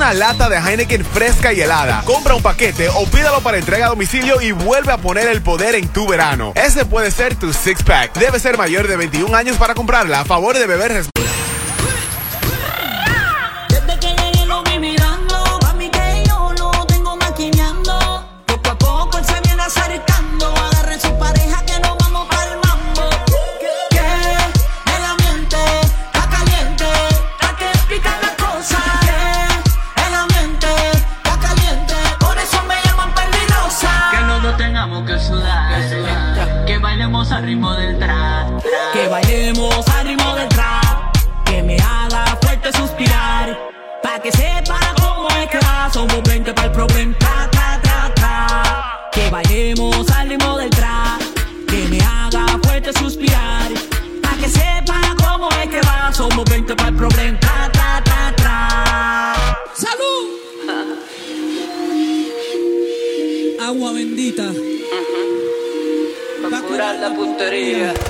una lata de Heineken fresca y helada. Compra un paquete o pídalo para entrega a domicilio y vuelve a poner el poder en tu verano. Ese puede ser tu six pack. Debe ser mayor de 21 años para comprarla. A favor de beber Maria.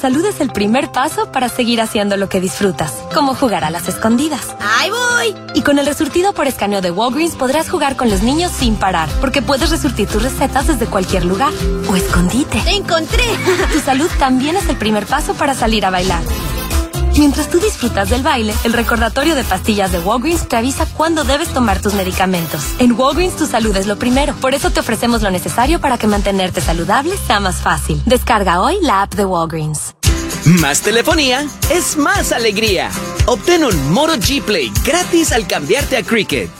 Salud es el primer paso para seguir haciendo lo que disfrutas, como jugar a las escondidas. ¡Ahí voy! Y con el resurtido por escaneo de Walgreens podrás jugar con los niños sin parar, porque puedes resurtir tus recetas desde cualquier lugar o escondite. ¡Te encontré! tu salud también es el primer paso para salir a bailar. Mientras tú disfrutas del baile, el recordatorio de pastillas de Walgreens te avisa cuándo debes tomar tus medicamentos. En Walgreens tu salud es lo primero, por eso te ofrecemos lo necesario para que mantenerte saludable sea más fácil. Descarga hoy la app de Walgreens. Más telefonía es más alegría. Obtén un Moto G Play gratis al cambiarte a Cricket.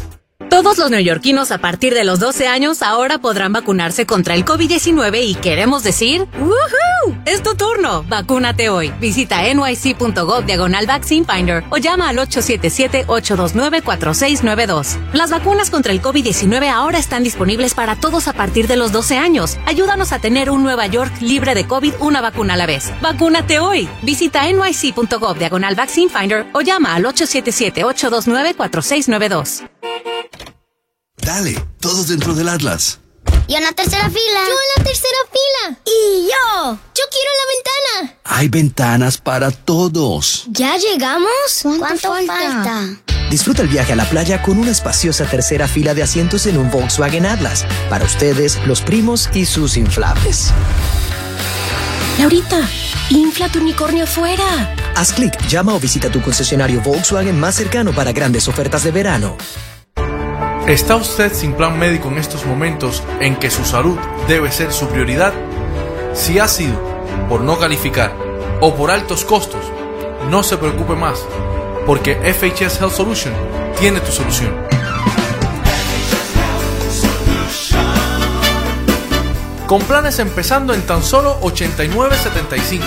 Todos los neoyorquinos a partir de los 12 años ahora podrán vacunarse contra el COVID-19 y queremos decir, ¡Woohoo! Es tu turno. Vacúnate hoy. Visita nyc.gov diagonal vaccine finder o llama al 877-829-4692. Las vacunas contra el COVID-19 ahora están disponibles para todos a partir de los 12 años. Ayúdanos a tener un Nueva York libre de COVID una vacuna a la vez. Vacúnate hoy. Visita nyc.gov diagonal vaccine finder o llama al 877-829-4692. Dale, todos dentro del Atlas. Yo en la tercera fila. Yo en la tercera fila. Y yo. Yo quiero la ventana. Hay ventanas para todos. ¿Ya llegamos? ¿Cuánto, falta? Disfruta el viaje a la playa con una espaciosa tercera fila de asientos en un Volkswagen Atlas. Para ustedes, los primos y sus inflables. Laurita, infla tu unicornio afuera. Haz clic, llama o visita tu concesionario Volkswagen más cercano para grandes ofertas de verano. ¿Está usted sin plan médico en estos momentos en que su salud debe ser su prioridad? Si ha sido por no calificar o por altos costos, no se preocupe más, porque FHS Health Solution tiene tu solución. Con planes empezando en tan solo 89.75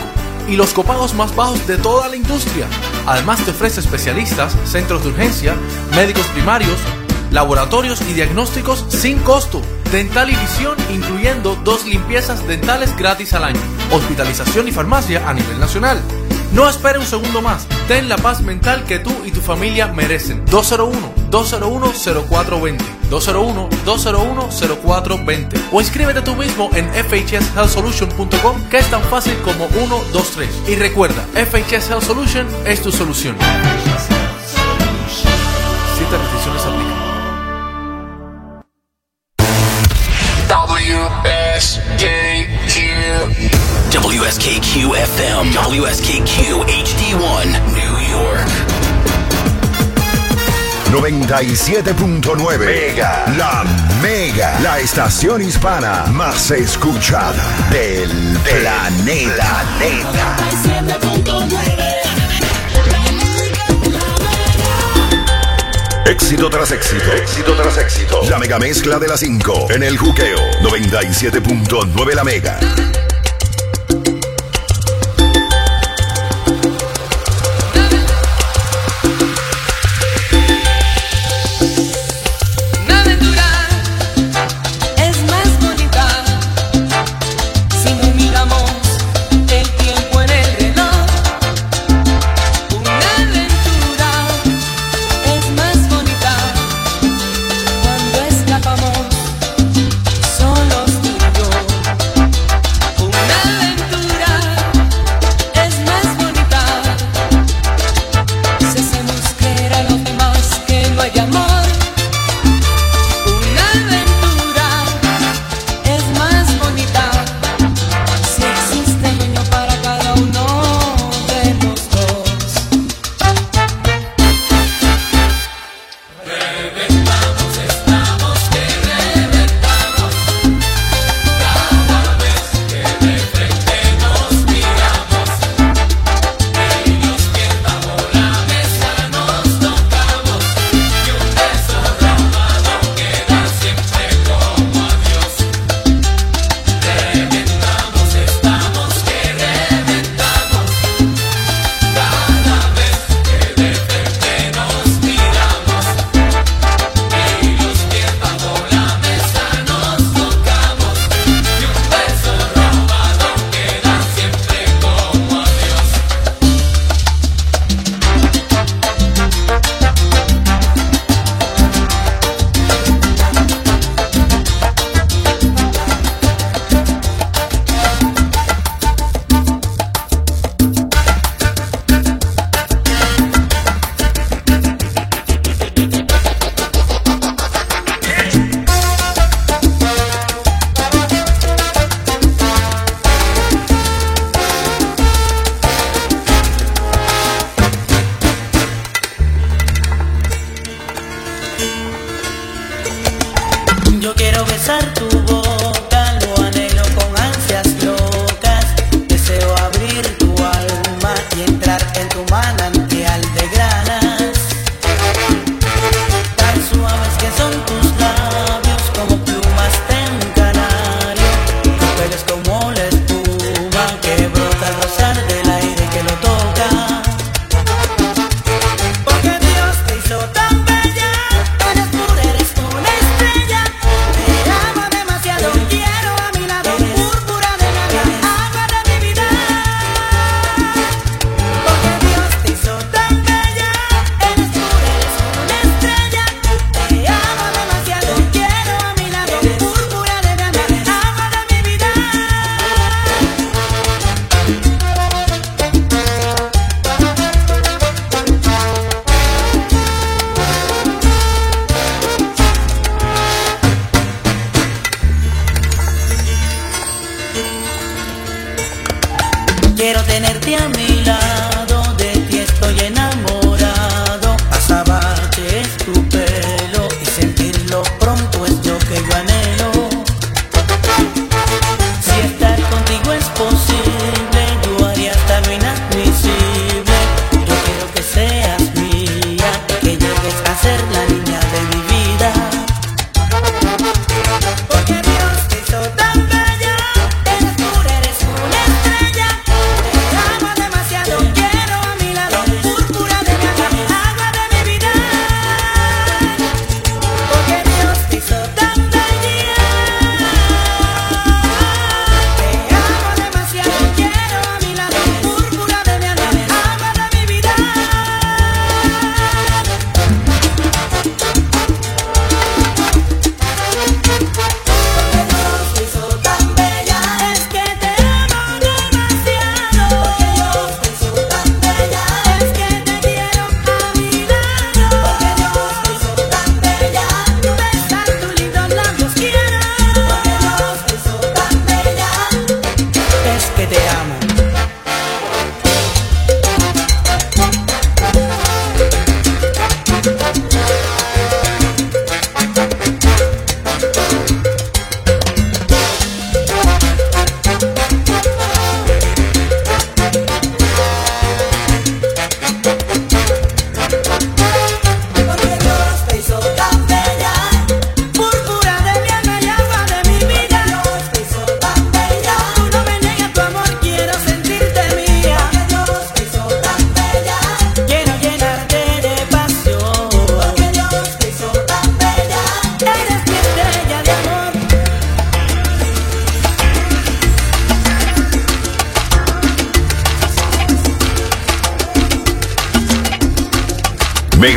y los copagos más bajos de toda la industria. Además te ofrece especialistas, centros de urgencia, médicos primarios, laboratorios y diagnósticos sin costo, dental y visión incluyendo dos limpiezas dentales gratis al año, hospitalización y farmacia a nivel nacional. No espere un segundo más, ten la paz mental que tú y tu familia merecen. 201-201-0420, 201-201-0420 o inscríbete tú mismo en fhshealthsolution.com que es tan fácil como 123. Y recuerda, FHS Health Solution es tu solución. WSKQ HD1, New York. 97.9 Mega. La Mega. La estación hispana más escuchada del planeta. planeta. Éxito tras éxito. Éxito tras éxito. La mega mezcla de las 5 en el juqueo 97.9 la mega.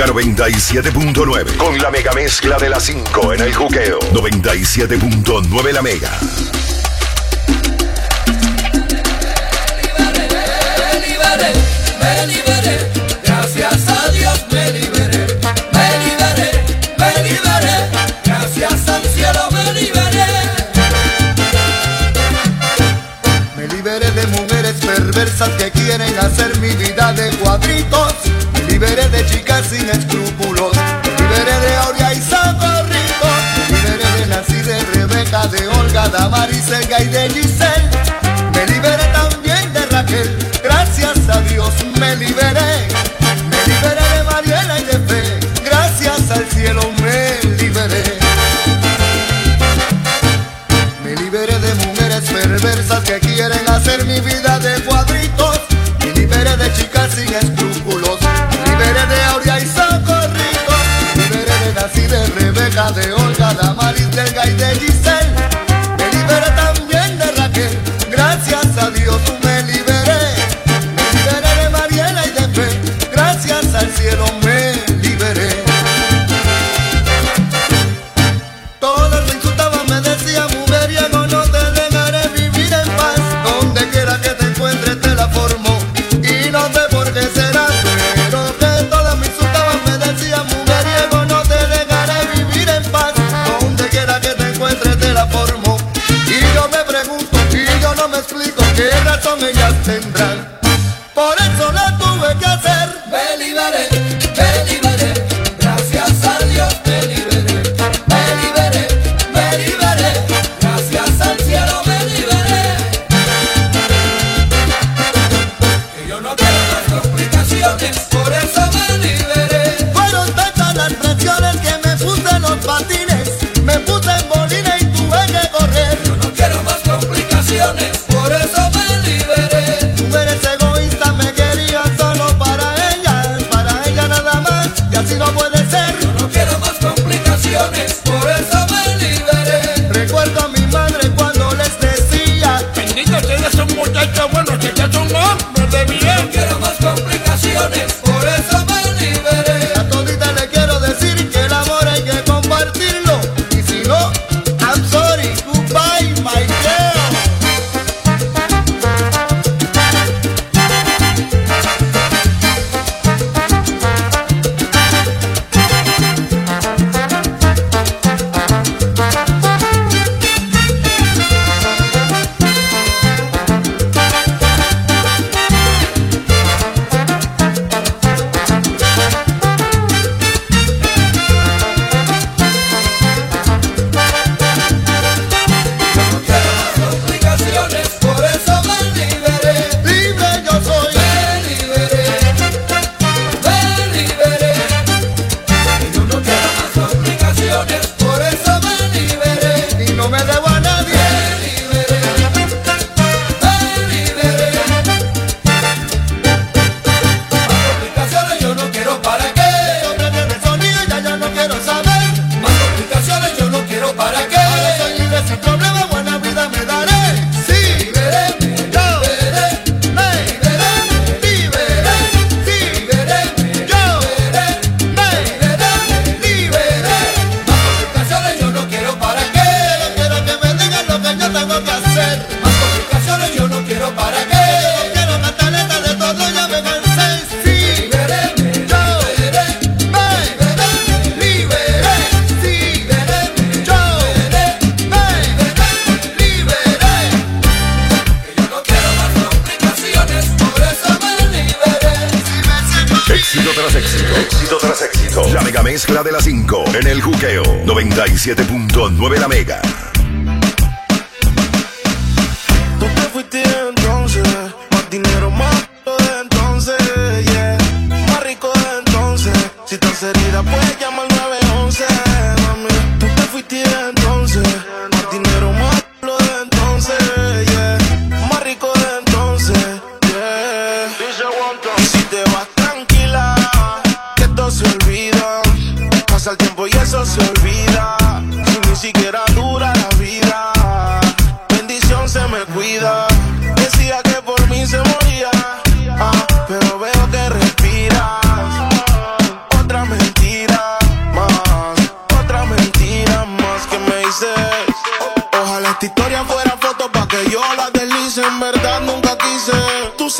97.9 con la mega mezcla de las 5 en el juqueo. 97.9 la mega. Me liberé, me liberé, me liberé. Gracias a Dios me liberé. Me liberé, me liberé. Gracias al cielo me liberé. Me liberé de mujeres perversas que quieren hacer mi vida de cuadritos amada Maricel y de Giselle. Me liberé también de Raquel, gracias a Dios me liberé.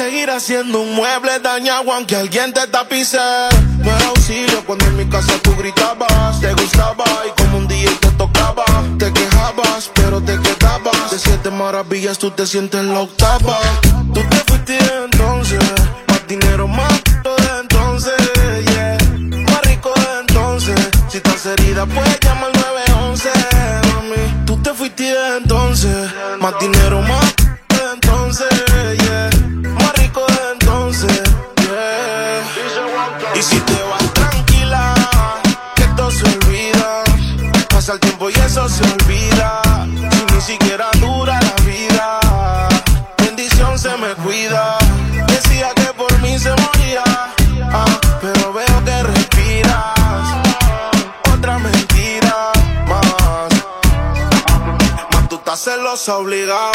Seguirás siendo un mueble dañado aunque alguien te tapice. No era auxilio cuando en mi casa tú gritabas. Te gustaba y como un día te tocaba. Te quejabas, pero te quedabas. De siete maravillas tú te sientes la octava. Tú te fuiste entonces. Más dinero, más de entonces. Yeah. Más rico de entonces. Si estás herida, puedes llamar al 911. Mami, tú te fuiste entonces. Más dinero, más Pasa el tiempo y eso se olvida. Si ni siquiera dura la vida. Bendición se me cuida. Decía que por mí se moría. Ah, pero veo que respiras. Otra mentira más. Más tú estás celosa obligado.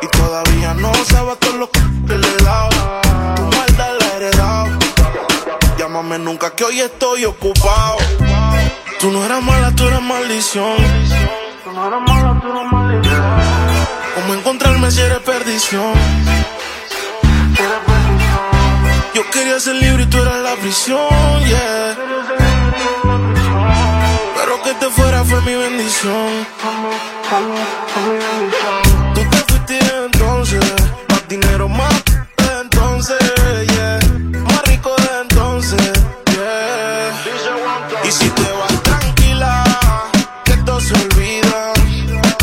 Y todavía no sabes todo lo que le he dado. Tu maldad la he heredado. Llámame nunca que hoy estoy ocupado. Tú no eras mala, tú eras maldición. Tú no eras mala, tú eras maldición. ¿Cómo encontrarme si eres perdición? Yo quería ser libre y tú eras la prisión, yeah. Pero que te fuera fue mi bendición.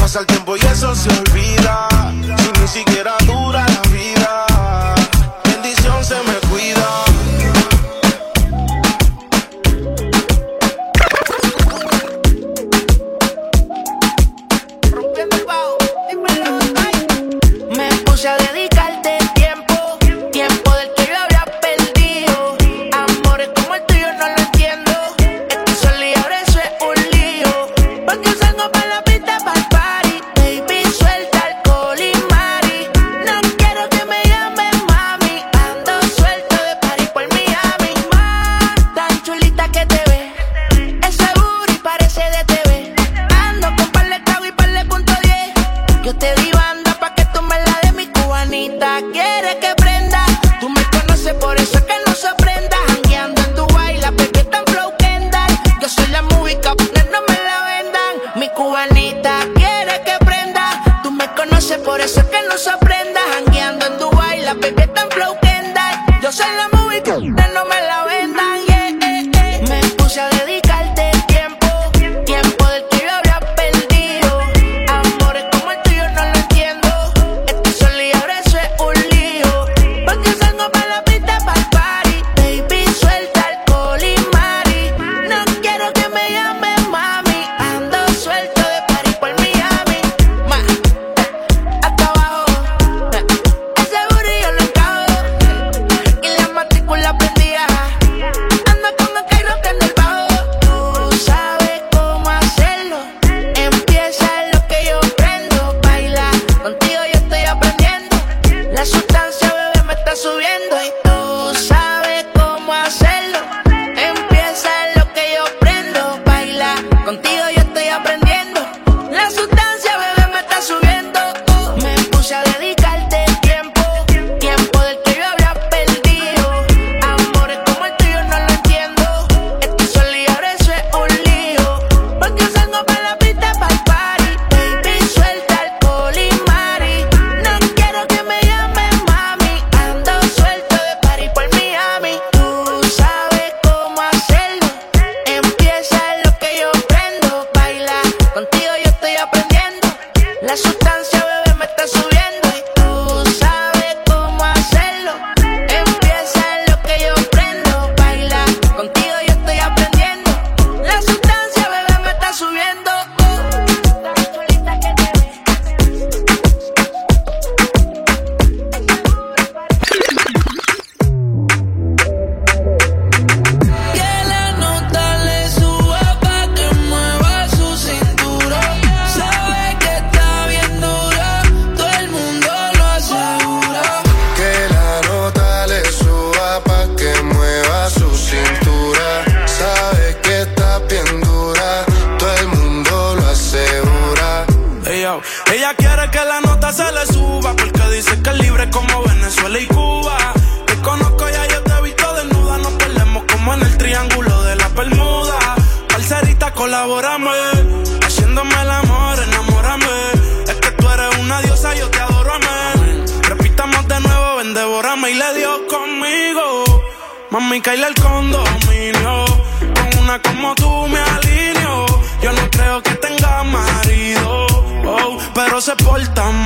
Pasa el tiempo y eso se olvida. Si ni siquiera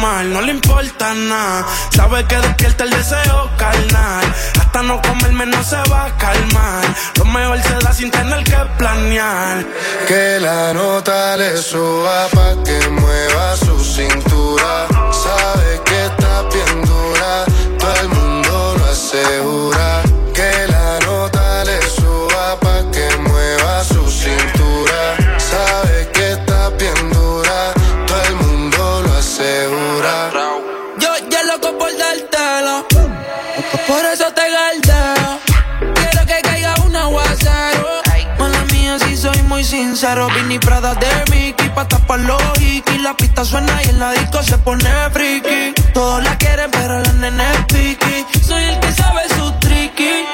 no le importa nada. Sabe que despierta el deseo carnal. Hasta no comerme no se va a calmar. Lo mejor se da sin tener que planear. Que la nota le suba pa' que mueva su cintura. Sabe que está bien dura, todo el mundo lo asegura. Sincero. Vini Prada de Mickey, pa' tapar los hikis. La pista suena y en la disco se pone friki. Todos la quieren, pero la nene es piqui. Soy el que sabe su tricky.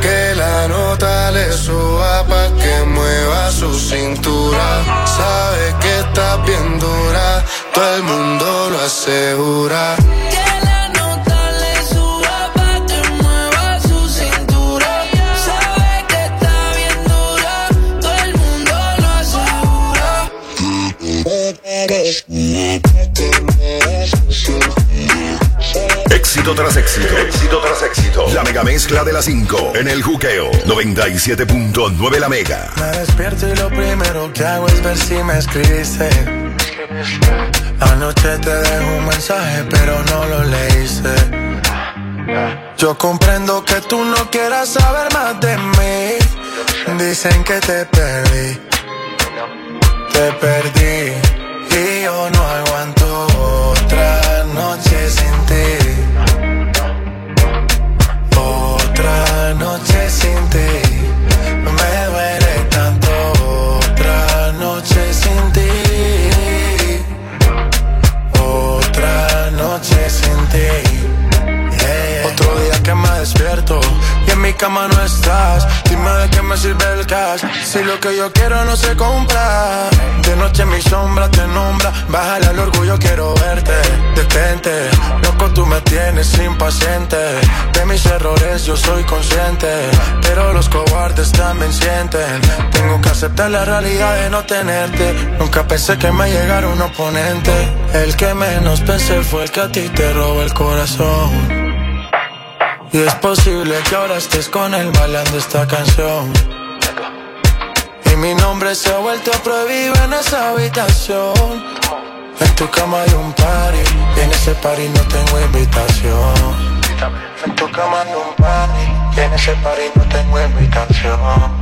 Que la nota le suba pa' que mueva su cintura. Sabe que está bien dura, todo el mundo lo asegura. Éxito tras éxito. Éxito tras éxito. La mega mezcla de las 5 en el juqueo. 97.9 la mega. Me despierto y lo primero que hago es ver si me escribiste. Anoche te dejo un mensaje, pero no lo leíste. Yo comprendo que tú no quieras saber más de mí. Dicen que te perdí. Te perdí. Y yo no aguanto otra noche sin ti. Otra noche sin ti. Me duele tanto. Otra noche sin ti. Otra noche sin ti. Otro día que me despierto y en mi cama no estás. Dime de qué me sirve el cash si lo que yo quiero Tengo que aceptar la realidad de no tenerte. Nunca pensé que me llegara un oponente. El que menos pensé fue el que a ti te robó el corazón. Y es posible que ahora estés con él bailando esta canción. Y mi nombre se ha vuelto prohibido en esa habitación. En tu cama hay un party, y en ese party no tengo invitación. En tu cama hay un party, y en ese party no tengo invitación.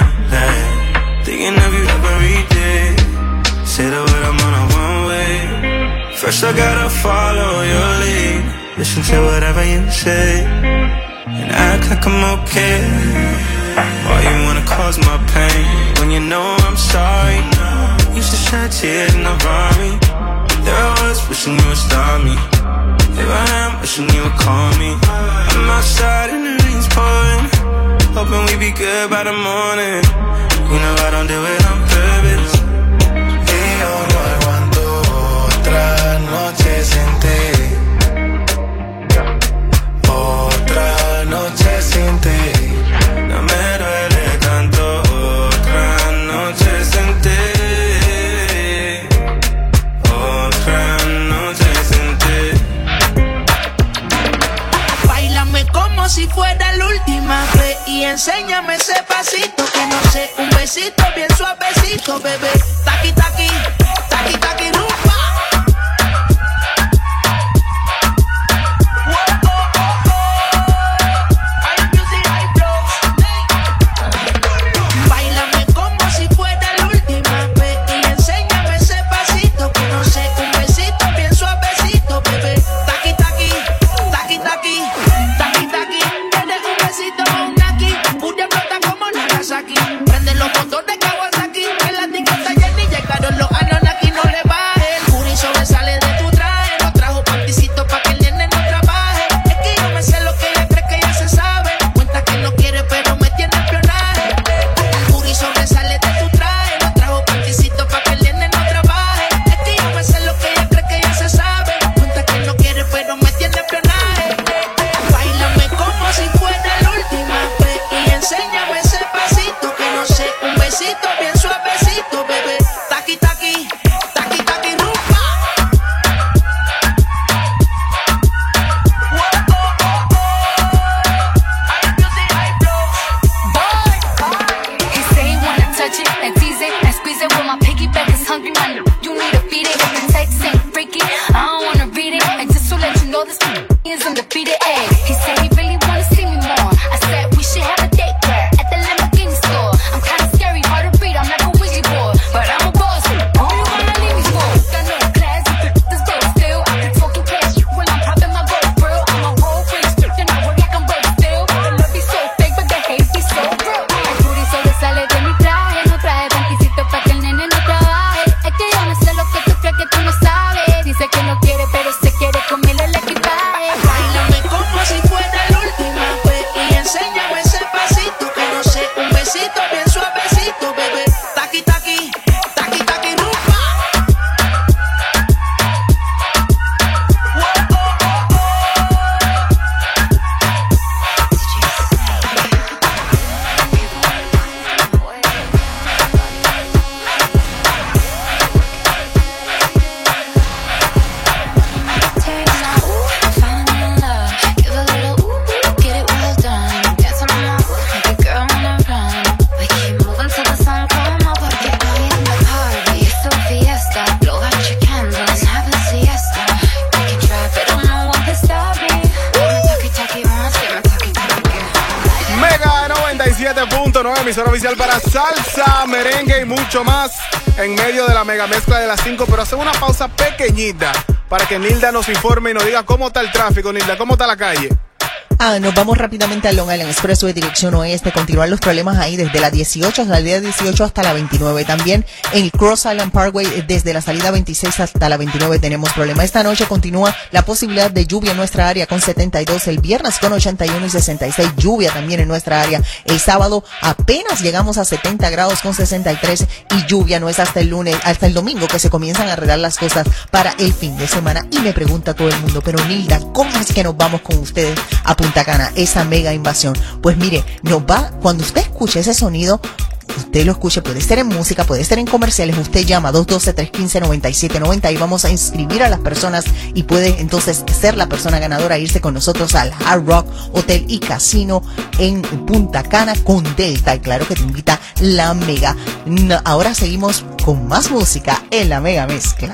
I gotta follow your lead. Listen to whatever you say. And act like I'm okay. Why you wanna cause my pain? When you know I'm sorry. Used to shed tears in the Rari. There I was wishing you would stop me. Here I am wishing you would call me. I'm outside and the rain's pouring. Hoping we be good by the morning. You know I don't do it on purpose. Noche sin ti. Otra noche sin ti. No me duele tanto. Otra noche sin ti. Otra noche sin ti. Bailame como si fuera la última vez y enséñame ese pasito que no sé, un besito bien suavecito, bebé. Taqui taqui, mezcla de las 5. Pero hace una pausa pequeñita para que Nilda nos informe y nos diga cómo está el tráfico, Nilda, cómo está la calle. Ah, nos vamos rápidamente a Long Island Expressway, dirección oeste. Continúan los problemas ahí desde la 18, la salida 18 hasta la 29. También en el Cross Island Parkway, desde la salida 26 hasta la 29 tenemos problemas. Esta noche continúa la posibilidad de lluvia en nuestra área con 72. El viernes con 81 y 66. Lluvia también en nuestra área. El sábado apenas llegamos a 70 grados con 63 y lluvia no es hasta el lunes, hasta el domingo que se comienzan a arreglar las cosas para el fin de semana. Y me pregunta todo el mundo, pero Nilda, ¿cómo es que nos vamos con ustedes a Punta Cana, esa mega invasión. Pues mire, nos va, cuando usted escuche ese sonido, usted lo escuche, puede ser en música, puede ser en comerciales, usted llama 212-315-9790 y vamos a inscribir a las personas y puede entonces ser la persona ganadora, irse con nosotros al Hard Rock Hotel y Casino en Punta Cana con Delta. Y claro que te invita la mega. ahora seguimos con más música en la mega mezcla.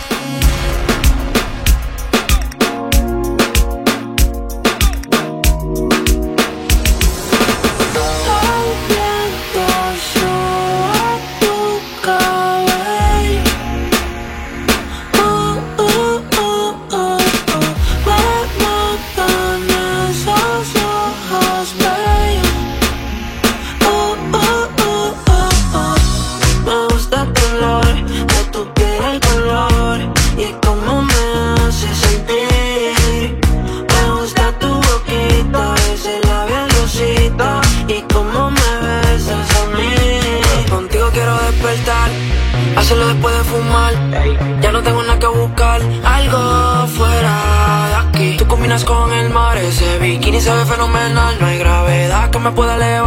Gravedad que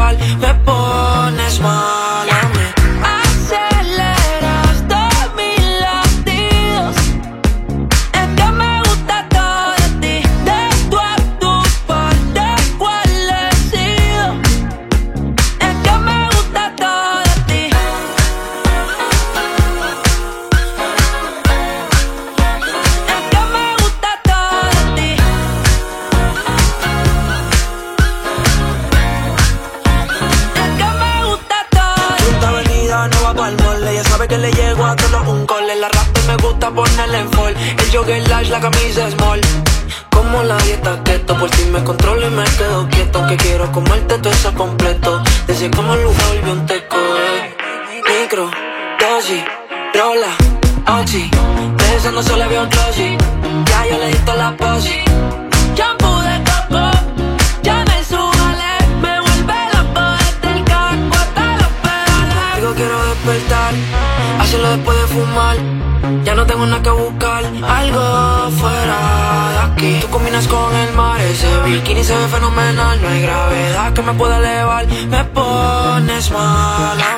fenomenal. No hay gravedad que me pueda elevar, me pones mal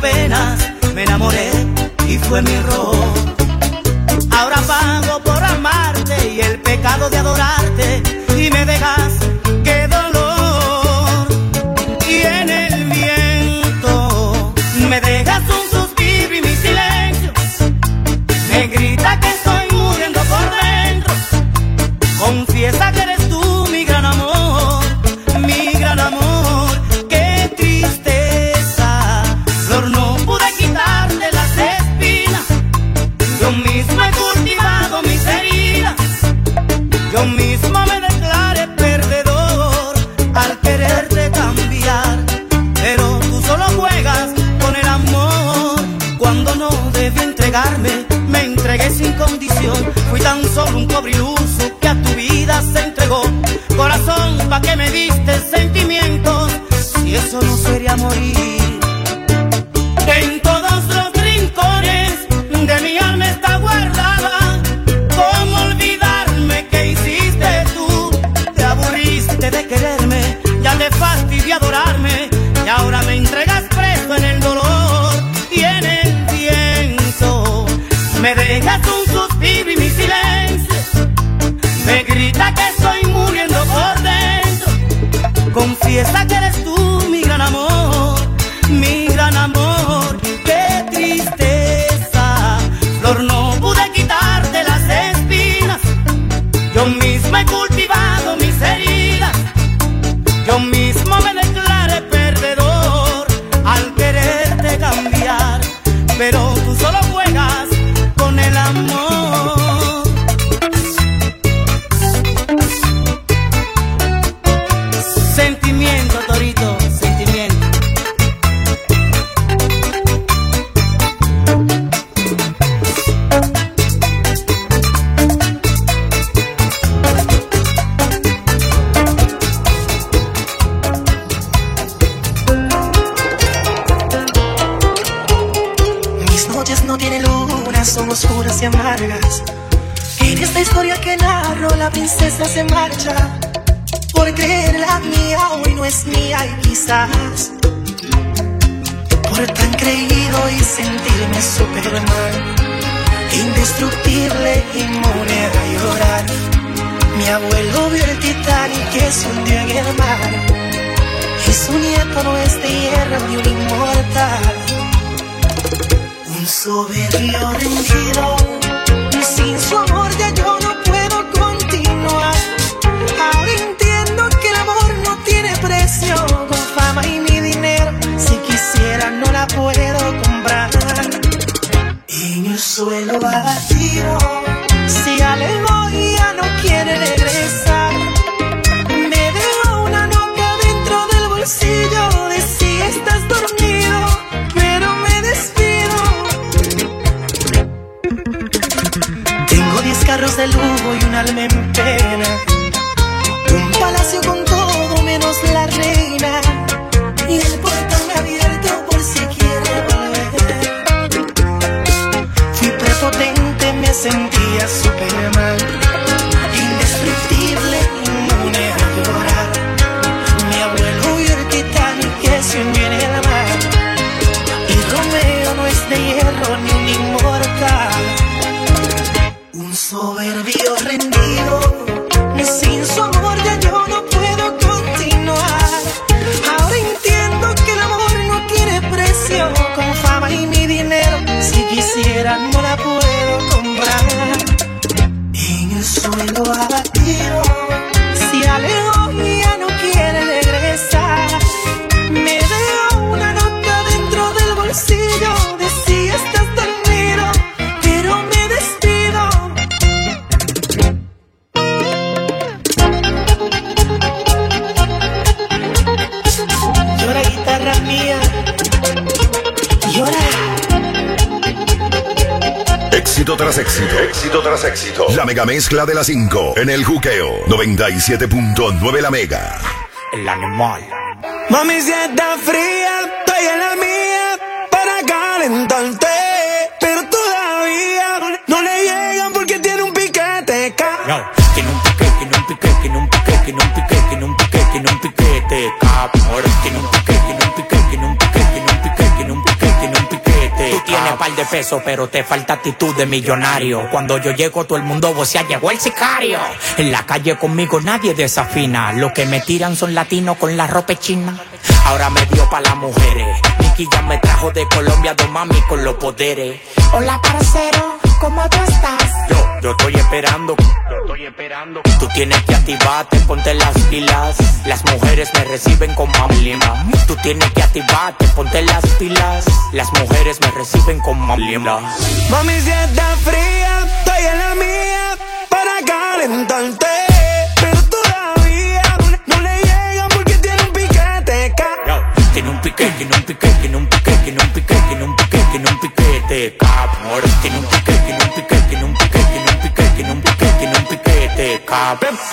pena me enamoré y fue mi error. Ahora pago por amarte y el pecado de adorarte y me dejas que dolor. Y en el viento me dejas un suspiro y mi silencio me grita que estoy muriendo por dentro. Confiesa que me diste sentimientos, si eso no sería morir. Inmune a llorar. Mi abuelo vio el Titanic que se hundió en el mar. Y su nieto no es de hierro ni un inmortal. Un soberbio rendido, sin su amor ya yo éxito tras éxito. La mega mezcla de las 5 en el juqueo 97.9 la mega. El animal. Mami, si está fría, estoy en la mía para calentarte. Pero todavía no le llegan porque tiene un piquete. No, tiene un piquete, tiene un piquete, tiene un piquete, tiene un piquete, tiene un piquete, tiene un piquete. Tiene un piquete. par de pesos, pero te falta actitud de millonario. Cuando yo llego, todo el mundo vocea, llegó el sicario. En la calle conmigo nadie desafina. Lo que me tiran son latinos con la ropa china. Ahora me dio pa' las mujeres. Nicky ya me trajo de Colombia, dos mami con los poderes. Hola, parcero, ¿cómo tú estás? Yo yo estoy esperando. Yo estoy esperando. Tú tienes que activarte, ponte las pilas. Las mujeres me reciben con mamlima. Tú tienes que activarte, ponte las pilas. Las mujeres me reciben con mamlima. Mami, si está fría, estoy en la mía para calentarte. Pero todavía no le llega porque tiene un piquete. Tiene un piquete, tiene un piquete, tiene un piquete, tiene un piquete, tiene un piquete, tiene un piquete, Tiene un piquete. 啊！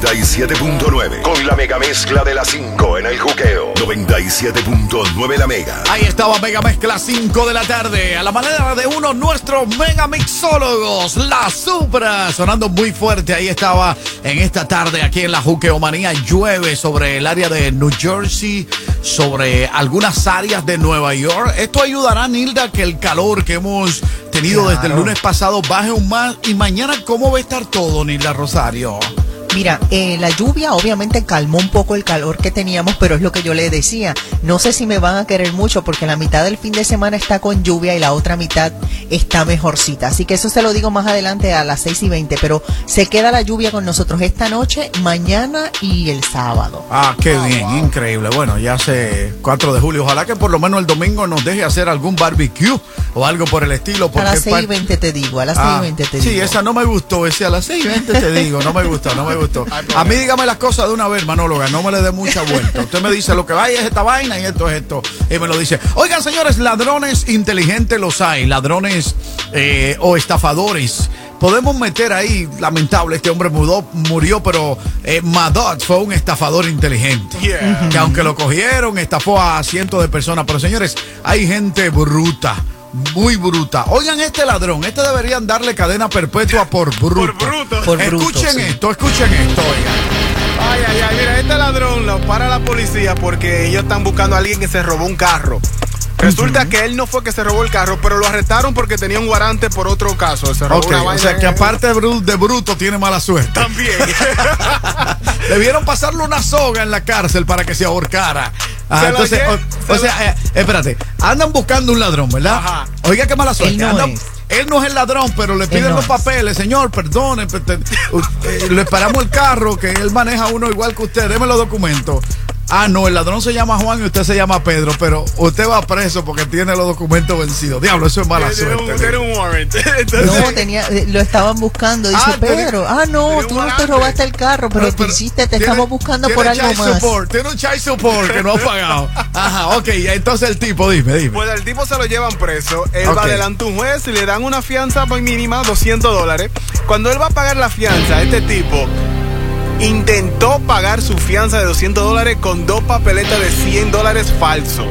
97.9 con la mega mezcla de las 5 en el juqueo. 97.9 la mega. Ahí estaba Mega Mezcla 5 de la tarde. A la manera de uno nuestros mega mixólogos, la Supra, sonando muy fuerte. Ahí estaba en esta tarde aquí en la Juqueomanía. Llueve sobre el área de New Jersey, sobre algunas áreas de Nueva York. Esto ayudará, Nilda, que el calor que hemos tenido desde el lunes pasado baje un más. Y mañana, ¿cómo va a estar todo, Nilda Rosario? Mira, eh, la lluvia obviamente calmó un poco el calor que teníamos, pero es lo que yo le decía. No sé si me van a querer mucho porque la mitad del fin de semana está con lluvia y la otra mitad está mejorcita. Así que eso se lo digo más adelante a las 6 y 20, pero se queda la lluvia con nosotros esta noche, mañana y el sábado. Ah, qué bien, increíble. Bueno, ya hace 4 de julio. Ojalá que por lo menos el domingo nos deje hacer algún barbecue o algo por el estilo. A las 6 y pa- 20 te digo, a las 6 Ah, y 20 te sí, digo. esa no me gustó, ese a las 6 y 20 te digo, no me gustó, no me gustó. A mí dígame las cosas de una vez, manóloga, no me le dé mucha vuelta. Usted me dice lo que vaya es esta vaina y esto es esto. Y me lo dice. Oigan, señores, ladrones inteligentes los hay, ladrones eh, o estafadores. Podemos meter ahí, lamentable, este hombre mudó, murió, pero eh, Madot fue un estafador inteligente. Que aunque lo cogieron, estafó a cientos de personas. Pero señores, hay gente bruta muy bruta. Oigan este ladrón, este deberían darle cadena perpetua por bruto. Por bruto. Por bruto, escuchen sí. esto, escuchen esto, oigan. Ay, ay, ay, mira, este ladrón lo para la policía porque ellos están buscando a alguien que se robó un carro. Resulta que él no fue que se robó el carro, pero lo arrestaron porque tenía un guarante por otro caso. Se robó una o sea que aparte de, bru- de bruto tiene mala suerte. También. Debieron pasarle una soga en la cárcel para que se ahorcara. Ah, Se lo entonces, o, o sea, eh, espérate, andan buscando un ladrón, ¿verdad? Ajá. Oiga qué mala suerte. Él no Andan- es. él no es el ladrón, pero le piden no los es. papeles. Señor, perdone, eh, le esperamos el carro, que él maneja uno igual que usted. Deme los documentos. Ah, no, el ladrón se llama Juan y usted se llama Pedro, pero usted va preso porque tiene los documentos vencidos. Diablo, eso es mala suerte. tiene un warrant. Entonces, No, tenía, eh, lo estaban buscando. Dice Ah, Pedro, ah, no, tú no te robaste el carro, pero, Pero- tú pero hiciste, te tiene- estamos buscando por algo más. Support, tiene un child support que no ha pagado. Ajá, ok, entonces el tipo, dime, dime. Pues al tipo se lo llevan preso. Él va delante de un juez y le dan una fianza muy mínima, 200 dólares. Cuando él va a pagar la fianza, este tipo intentó pagar su fianza de 200 dólares con dos papeletas de 100 dólares falso.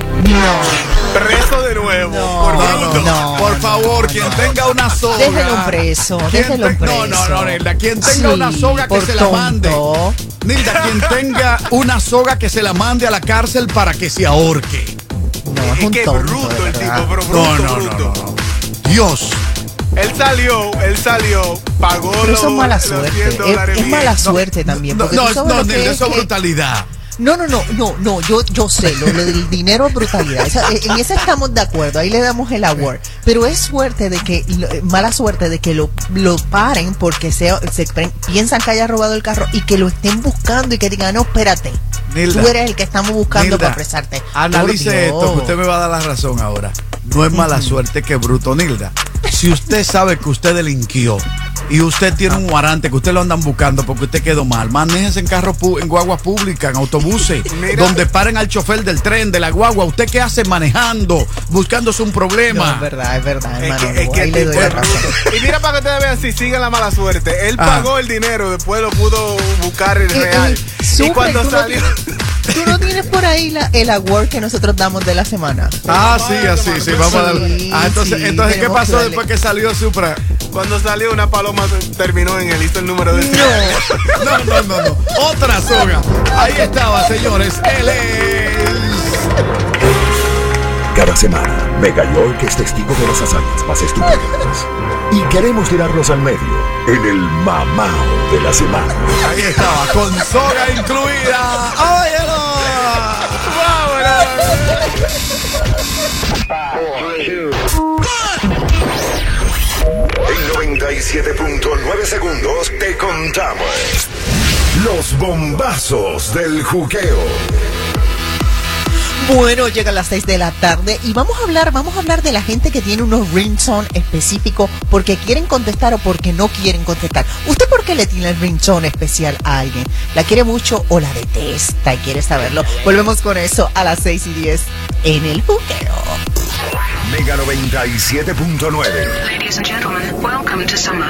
Preso de nuevo. por No, no, bruto. no. Por favor, quien tenga una soga. Déjelo preso, déjelo preso. No, no, no, Nilda. Quien tenga Sí, una soga que por se la mande. tonto. Nilda, quien tenga una soga que se la mande a la cárcel para que se ahorque. No, es Es un que tonto, bruto el tipo, pero bruto, No, no, no, bruto. no, no. Dios. Él salió, él salió, pagó Pero los, eso es mala suerte. 100 Es, mala No, suerte también. No, Porque no, no, es eso es brutalidad. No, no, no, no, no, yo, yo sé, lo, del dinero es brutalidad. Esa- en eso estamos de acuerdo, ahí le damos el award. Pero es suerte de que, lo- mala suerte de que lo, lo paren porque se, se piensan que haya robado el carro y que lo estén buscando y que digan, no, espérate, Nilda. tú eres el que estamos buscando Nilda, para apresarte. Analice esto, que usted me va a dar la razón ahora. No es mala suerte que bruto, Nilda. Si usted sabe que usted delinquió y usted tiene un guarante que usted lo andan buscando porque usted quedó mal, manéjese en carros pu- en guaguas públicas, en autobuses, Mira. donde paren al chofer del tren, de la guagua. ¿Usted qué hace manejando, buscándose un No, problema? es verdad, es verdad, Es hermano. que, es que es. Y mira para que ustedes vean si sigue la mala suerte. Él Ah. pagó el dinero, después lo pudo buscar el Eh, real. y cuando no salió. Tú no tienes por ahí la, el award que nosotros damos de la semana. Ah, sí, así, sí, vamos a dar. Ah, entonces, sí, entonces ¿qué pasó después que salió Supra? Cuando salió una paloma terminó en él, hizo el número de No, no, no, no. Otra soga. Ahí estaba, señores. Él es. Cada semana, Mega York es testigo de las hazañas más estúpidas. Y queremos tirarlos al medio en el mamao de la semana. Ahí estaba, con soga incluida. 97.9 segundos te contamos los bombazos del juqueo. Bueno, llega a las 6 de la tarde y vamos a hablar, vamos a hablar de la gente que tiene unos ringtone específicos porque quieren contestar o porque no quieren contestar. ¿Usted por qué le tiene el ringtone especial a alguien? ¿La quiere mucho o la detesta y quiere saberlo? Volvemos con eso a las 6 y 10 en el buqueo. Mega 97.9. Ladies and gentlemen, welcome to summer.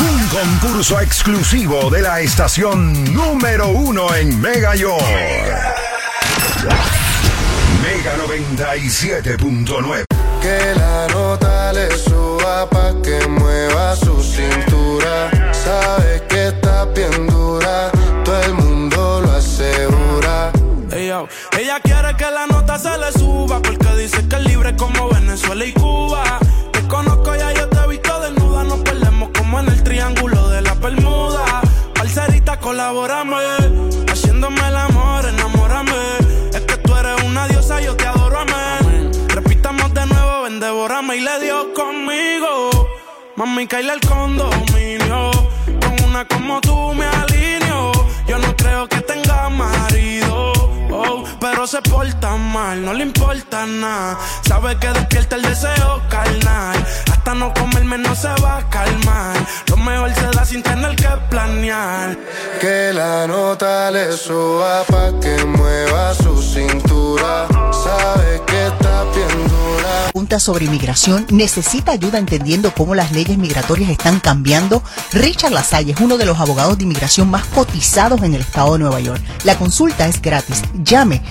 Un concurso exclusivo de la estación número uno en Mega York. Mega 97.9. Que la nota le suba pa' que mueva su cintura. Sabes que Mami, caile al condominio. Con una como tú me alineo. Yo no creo que tenga marido. oh, pero se mal, no le importa nada. Sabe que despierta el deseo carnal. Hasta no comerme no se va a calmar. Lo mejor se da sin tener que planear. Que la nota le suba pa' que mueva su cintura. Sabe que está bien dura. pregunta sobre inmigración, necesita ayuda entendiendo cómo las leyes migratorias están cambiando. Richard Lasalle es uno de los abogados de inmigración más cotizados en el estado de Nueva York. La consulta es gratis. Llame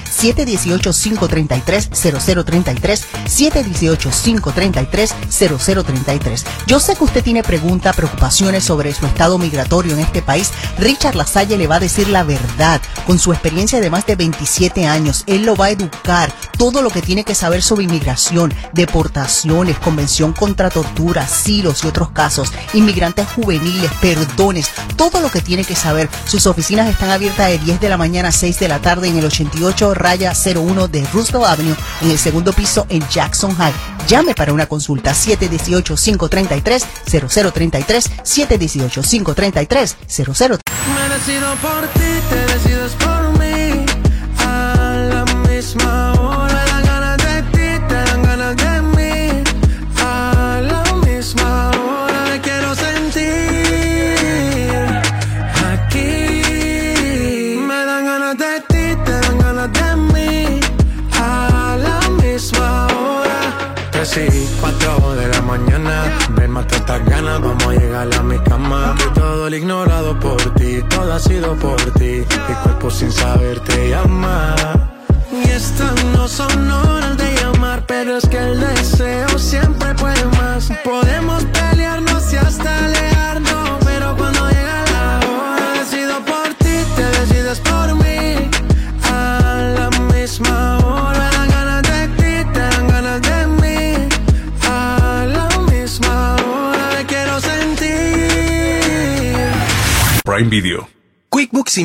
718-533-0033, 718-533-0033. Yo sé que usted tiene preguntas, preocupaciones sobre su estado migratorio en este país. Richard Lasalle le va a decir la verdad. Con su experiencia de más de 27 años, él lo va a educar todo lo que tiene que saber sobre inmigración, deportaciones, convención contra tortura, asilos y otros casos, inmigrantes juveniles, perdones, todo lo que tiene que saber. Sus oficinas están abiertas de 10 de la mañana a 6 de la tarde en el 88 raya 01 de Roosevelt Avenue, en el segundo piso en Jackson High. Llame para una consulta 718-533-0033, 718-533-0033. Vamos a llegar a mi cama. Que todo el ignorado por ti, todo ha sido por ti. Mi cuerpo sin saber te llama. Y estas no son horas de llamar, pero es que el deseo siempre puede más. Podemos Prime Video. QuickBooks